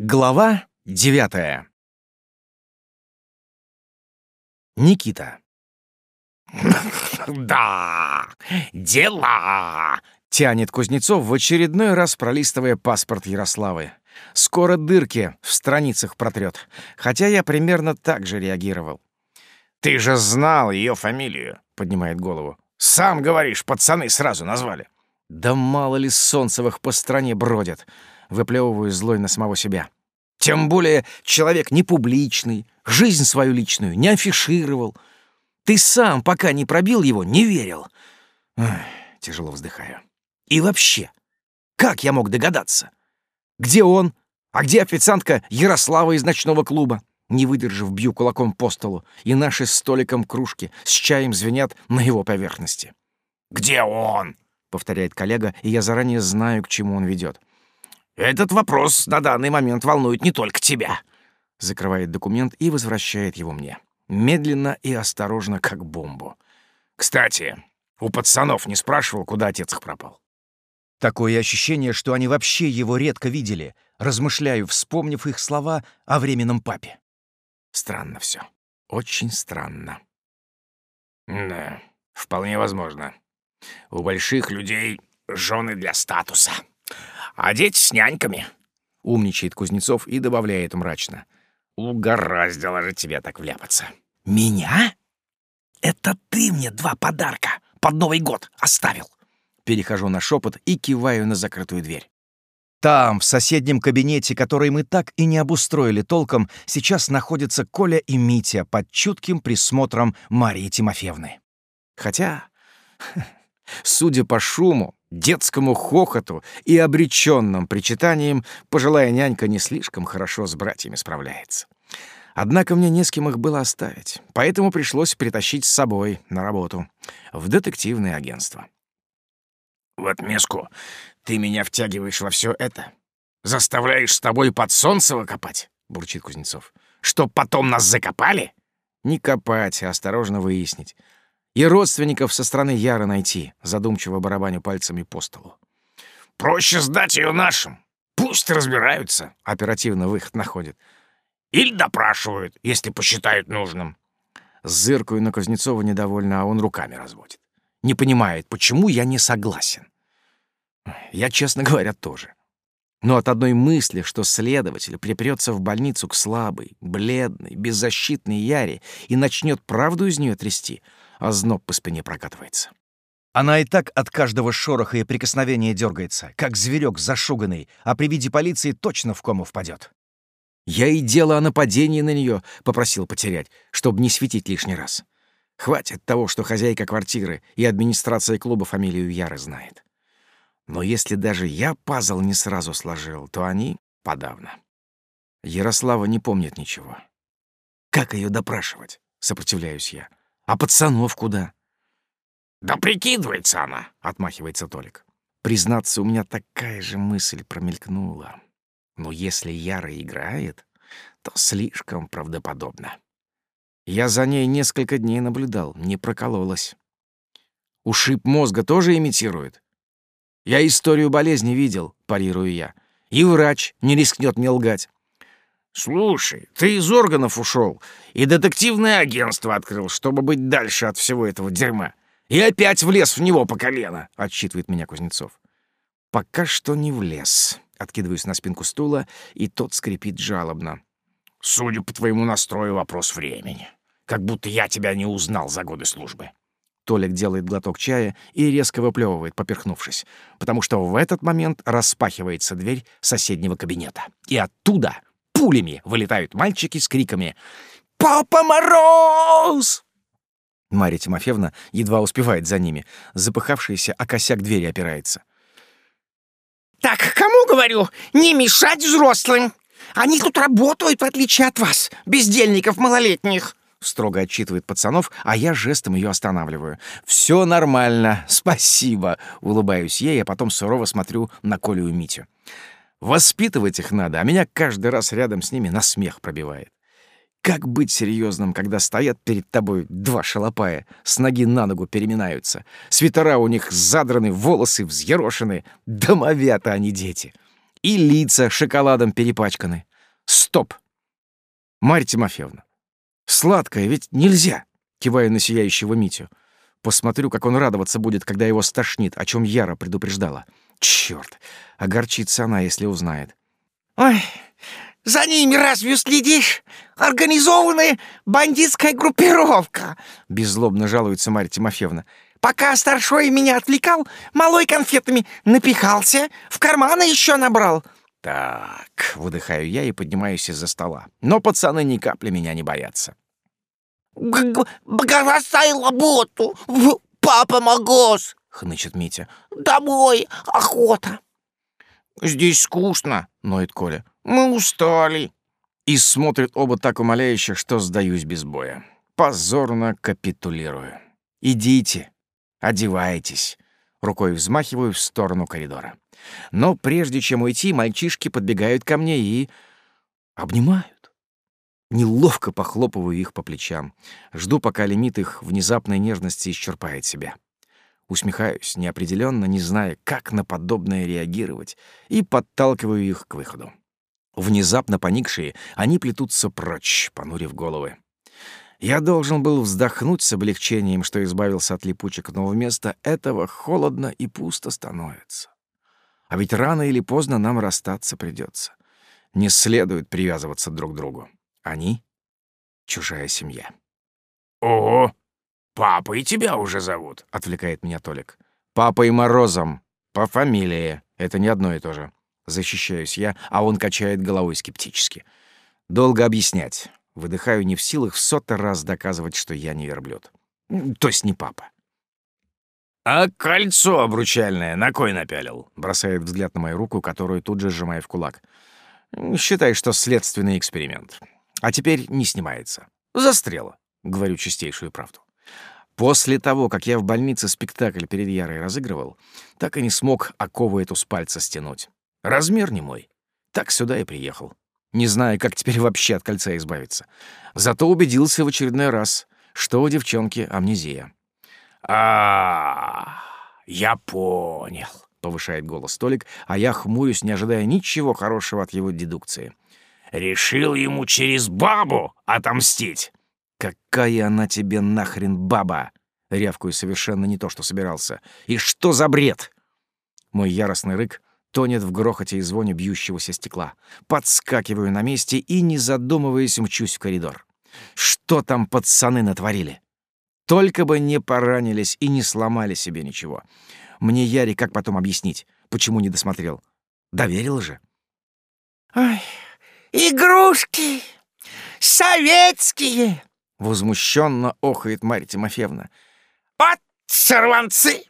Глава девятая. Никита. «Да, дела!» — тянет Кузнецов в очередной раз, пролистывая паспорт Ярославы. Скоро дырки в страницах протрет, хотя я примерно так же реагировал. «Ты же знал ее фамилию», — поднимает голову. «Сам говоришь, пацаны сразу назвали». «Да мало ли Солнцевых по стране бродят», выплевываю злой на самого себя. Тем более человек не публичный, жизнь свою личную не афишировал. Ты сам, пока не пробил его, не верил. Эх, тяжело вздыхаю. И вообще, как я мог догадаться? Где он? А где официантка Ярослава из ночного клуба? Не выдержав, бью кулаком по столу, и наши с столиком кружки с чаем звенят на его поверхности. «Где он?» — повторяет коллега, и я заранее знаю, к чему он ведет. Этот вопрос на данный момент волнует не только тебя. Закрывает документ и возвращает его мне. Медленно и осторожно, как бомбу. Кстати, у пацанов не спрашивал, куда отец их пропал. Такое ощущение, что они вообще его редко видели. Размышляю, вспомнив их слова о временном папе. Странно все. Очень странно. Да, вполне возможно. У больших людей жены для статуса а дети с няньками. Умничает Кузнецов и добавляет мрачно. Угораздило же тебя так вляпаться. Меня? Это ты мне два подарка под Новый год оставил. Перехожу на шепот и киваю на закрытую дверь. Там, в соседнем кабинете, который мы так и не обустроили толком, сейчас находятся Коля и Митя под чутким присмотром Марии Тимофеевны. Хотя, судя по шуму, детскому хохоту и обреченным причитаниям пожилая нянька не слишком хорошо с братьями справляется. Однако мне не с кем их было оставить, поэтому пришлось притащить с собой на работу в детективное агентство. «В отместку ты меня втягиваешь во все это? Заставляешь с тобой под солнце выкопать?» — бурчит Кузнецов. «Чтоб потом нас закопали?» «Не копать, а осторожно выяснить. И родственников со стороны Яра найти, задумчиво барабаню пальцами по столу. «Проще сдать ее нашим. Пусть разбираются», — оперативно выход находит. «Или допрашивают, если посчитают нужным». Зыркаю на Кузнецова недовольно, а он руками разводит. Не понимает, почему я не согласен. Я, честно говоря, тоже. Но от одной мысли, что следователь припрется в больницу к слабой, бледной, беззащитной Яре и начнет правду из нее трясти — а зноб по спине прокатывается. Она и так от каждого шороха и прикосновения дергается, как зверек зашуганный, а при виде полиции точно в кому впадет. Я и дело о нападении на нее попросил потерять, чтобы не светить лишний раз. Хватит того, что хозяйка квартиры и администрация клуба фамилию Яры знает. Но если даже я пазл не сразу сложил, то они — подавно. Ярослава не помнит ничего. Как ее допрашивать? Сопротивляюсь я. А пацанов куда? Да прикидывается она, отмахивается Толик. Признаться, у меня такая же мысль промелькнула. Но если Яра играет, то слишком правдоподобно. Я за ней несколько дней наблюдал, не прокололась. Ушиб мозга тоже имитирует. Я историю болезни видел, парирую я. И врач не рискнет мне лгать. «Слушай, ты из органов ушел и детективное агентство открыл, чтобы быть дальше от всего этого дерьма. И опять влез в него по колено», — отчитывает меня Кузнецов. «Пока что не влез». Откидываюсь на спинку стула, и тот скрипит жалобно. «Судя по твоему настрою, вопрос времени. Как будто я тебя не узнал за годы службы». Толик делает глоток чая и резко выплевывает, поперхнувшись, потому что в этот момент распахивается дверь соседнего кабинета. И оттуда пулями вылетают мальчики с криками «Папа Мороз!». Марья Тимофеевна едва успевает за ними. Запыхавшаяся о косяк двери опирается. «Так, кому говорю, не мешать взрослым? Они тут работают, в отличие от вас, бездельников малолетних!» Строго отчитывает пацанов, а я жестом ее останавливаю. «Все нормально, спасибо!» Улыбаюсь ей, а потом сурово смотрю на Колю и Митю. Воспитывать их надо, а меня каждый раз рядом с ними на смех пробивает. Как быть серьезным, когда стоят перед тобой два шалопая, с ноги на ногу переминаются, свитера у них задраны, волосы взъерошены, домовята они дети, и лица шоколадом перепачканы, Стоп! Марья Тимофеевна, сладкое ведь нельзя, кивая на сияющего Митю. Посмотрю, как он радоваться будет, когда его стошнит, о чем Яра предупреждала. Черт, огорчится она, если узнает. Ой, за ними разве следишь? Организованная бандитская группировка. Беззлобно жалуется Марья Тимофеевна. Пока старшой меня отвлекал, малой конфетами напихался, в карманы еще набрал. Так, выдыхаю я и поднимаюсь из-за стола. Но пацаны ни капли меня не боятся. «Бросай работу! Папа Магос!» — хнычет Митя. «Домой! Охота!» «Здесь скучно», — ноет Коля. «Мы устали». И смотрят оба так умоляюще, что сдаюсь без боя. Позорно капитулирую. «Идите, одевайтесь». Рукой взмахиваю в сторону коридора. Но прежде чем уйти, мальчишки подбегают ко мне и... обнимают. Неловко похлопываю их по плечам. Жду, пока лимит их внезапной нежности исчерпает себя. Усмехаюсь, неопределенно, не зная, как на подобное реагировать, и подталкиваю их к выходу. Внезапно поникшие, они плетутся прочь, понурив головы. Я должен был вздохнуть с облегчением, что избавился от липучек, но вместо этого холодно и пусто становится. А ведь рано или поздно нам расстаться придется. Не следует привязываться друг к другу. Они — чужая семья. «Ого! Папа и тебя уже зовут!» — отвлекает меня Толик. «Папой Морозом. По фамилии. Это не одно и то же». Защищаюсь я, а он качает головой скептически. Долго объяснять. Выдыхаю не в силах в сотый раз доказывать, что я не верблюд. То есть не папа. «А кольцо обручальное на кой напялил?» Бросает взгляд на мою руку, которую тут же сжимаю в кулак. Считай, что следственный эксперимент. А теперь не снимается. Застрело, говорю чистейшую правду. После того, как я в больнице спектакль перед Ярой разыгрывал, так и не смог оковы эту с пальца стянуть. Размер не мой. Так сюда и приехал. Не знаю, как теперь вообще от кольца избавиться. Зато убедился в очередной раз, что у девчонки амнезия а я понял», — повышает голос Толик, а я хмурюсь, не ожидая ничего хорошего от его дедукции. «Решил ему через бабу отомстить!» «Какая она тебе нахрен баба?» — рявкую совершенно не то, что собирался. «И что за бред?» Мой яростный рык тонет в грохоте и звоне бьющегося стекла. Подскакиваю на месте и, не задумываясь, мчусь в коридор. Что там пацаны натворили? Только бы не поранились и не сломали себе ничего. Мне Яре как потом объяснить, почему не досмотрел? Доверил же. «Ой, игрушки! Советские!» Возмущенно охает Марья Тимофеевна. «От сорванцы!